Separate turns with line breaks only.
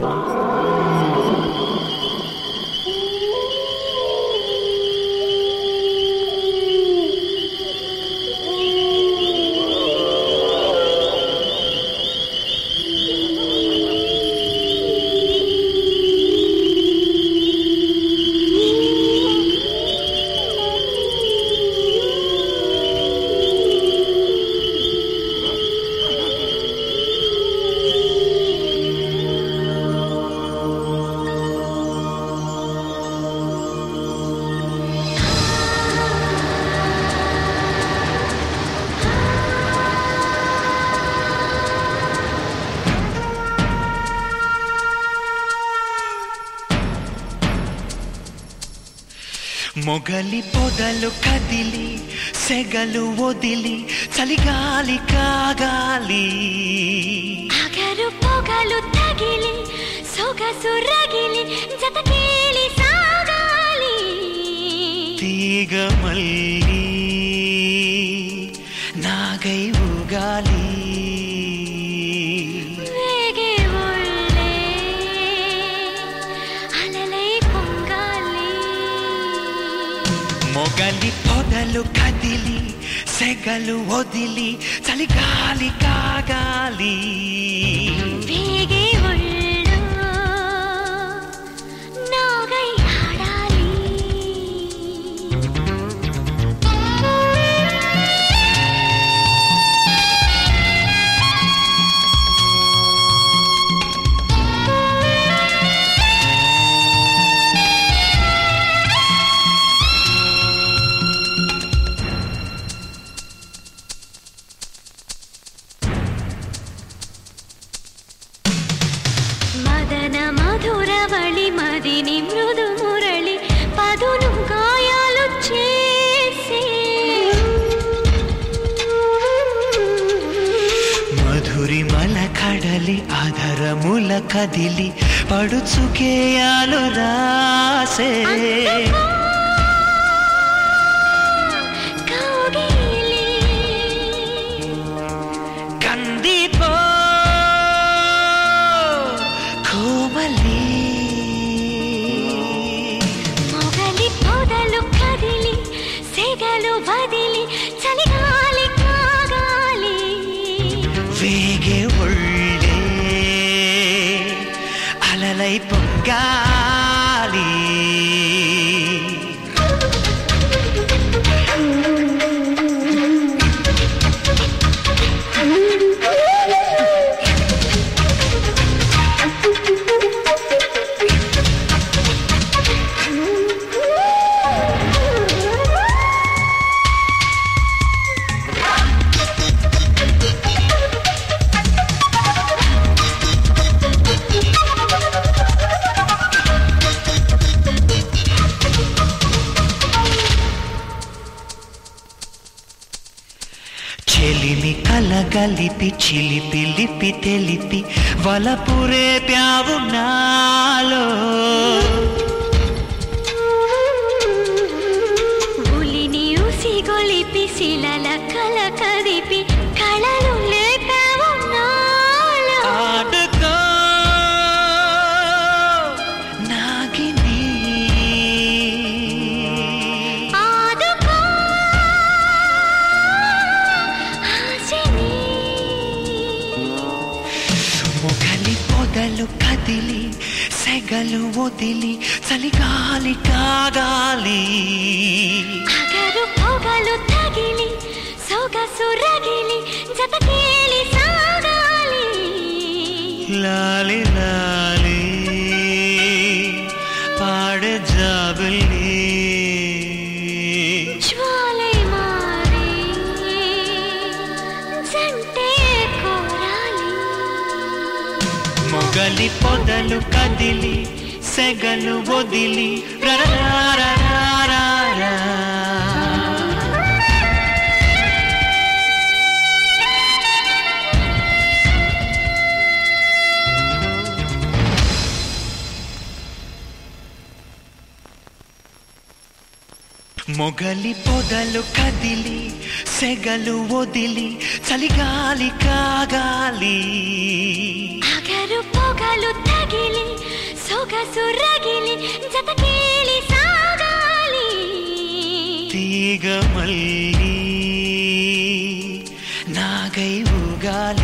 Wow. మొగలి పొదలు కదిలి సెగలు వదిలి చలిగాలి కాగాలి.
అగరు పొగలు తగిలి సొగసు రగిలి జతకేలి సాగాలి.
తీగ మళ్ళీ నాగై ఊగాలి. మొగలి పొదలు కదిలి సెగలు వదిలి చలిగాలి కాగాలి.
వేగే మదిని మృదు మురళి పదును గాయాలు చేసి
మధురిమల కడలి అధరముల కదిలి పడుచుకేయాలు రాసే. కందిపో కోమలి. వేగే ఒళ్ళే అలలై పొంగాలి చెలిమి కలగలిపి చిలిపి లిపి తెలిపి వలపురే ప్యావునా? కదిలి సెగలు వదిలి చలిగాలి కాగాలి.
అగరు పొగలు తగిలి సొగసు రగిలి జతకేలి సాగాలి.
లాలి లాలి గలి పొదలు కదిలి సెగలు వదిలి మొగలి పొదలు కదిలి సెగలు వదిలి చలిగాలి కాగాలి.
అగరు పొగలు తగిలి సొగసు రగిలి జత కేళి సాగాలి
తీగ మల్లి నాగై ఊగాలి